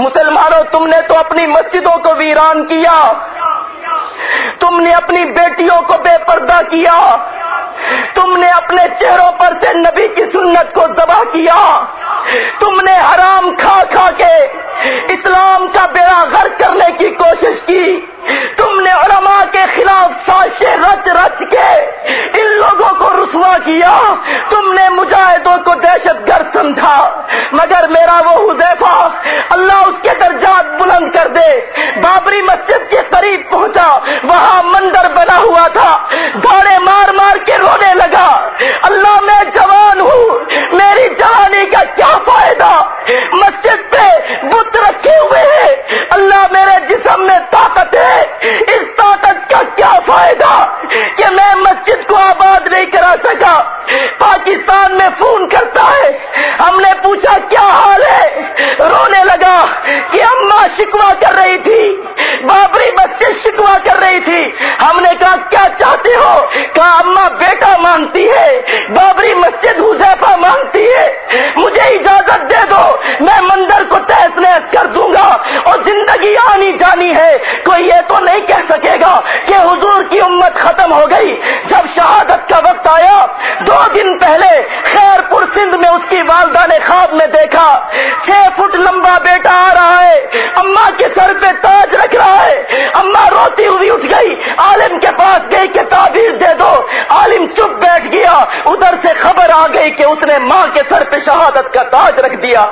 مسلمانوں، تم نے تو اپنی مسجدوں کو ویران کیا۔ تم نے اپنی بیٹیوں کو بے پردہ کیا۔ تم نے اپنے چہروں پر سے نبی کی سنت کو دبا کیا۔ تم نے حرام کھا کھا کے اسلام کا بیڑا غرق کرنے کی کوشش کی۔ تم نے علماء کے خلاف سازشیں رچ رچ کے ان لوگوں کو رسوا کیا۔ تم نے مجاہدوں کو دہشت گرد سمجھا مگر میرا وہ حذیفہ اللہ اس کے درجات بابری مسجد کے قریب پہنچا، وہاں مندر بنا ہوا تھا۔ گاڑے مار مار کے رونے لگا۔ اللہ میں جوان ہوں، میری جوانی کا کیا فائدہ؟ مسجد پہ بت رکھے ہوئے ہیں۔ اللہ میرے جسم میں طاقت ہے۔ اس طاقت کا کیا فائدہ؟ کہ میں مسجد کو آباد نہیں کرا سکا۔ پاکستان میں فون کرتا ہے۔ ہم نے پوچھا، کیا حال ہے رونے لگا کہ اما شکوا کر رہی تھی بابری مسجد شکوا کر رہی تھی ہم نے کہا کیا چاہتے ہو اما بیٹا مانگتی ہے، بابری مسجد حذیفہ مانگتی ہے۔ مجھے اجازت دے دو، میں مندر کو تحس نحس کر دوں گا اور زندگی آنی جانی ہے۔ کوئی یہ تو نہیں کہہ سکے گا کہ حضور کی امت ختم ہو گئی۔ جب شہادت کا وقت آیا، دو دن پہلے خیر پور سندھ میں اس کی والدہ نے خواب میں دیکھا چھ فٹ لمبا بیٹا آ رہا ہے اما کے سر پہ تاج رکھ رہا ہے اما روتی ہوئی اٹھ گئی عالم کے پاس گئی کہ تعبیر دے دو عالم چپ بیٹھ گیا ادھر سے خبر آ گئی کہ اس نے ماں کے سر پہ شہادت کا تاج رکھ دیا۔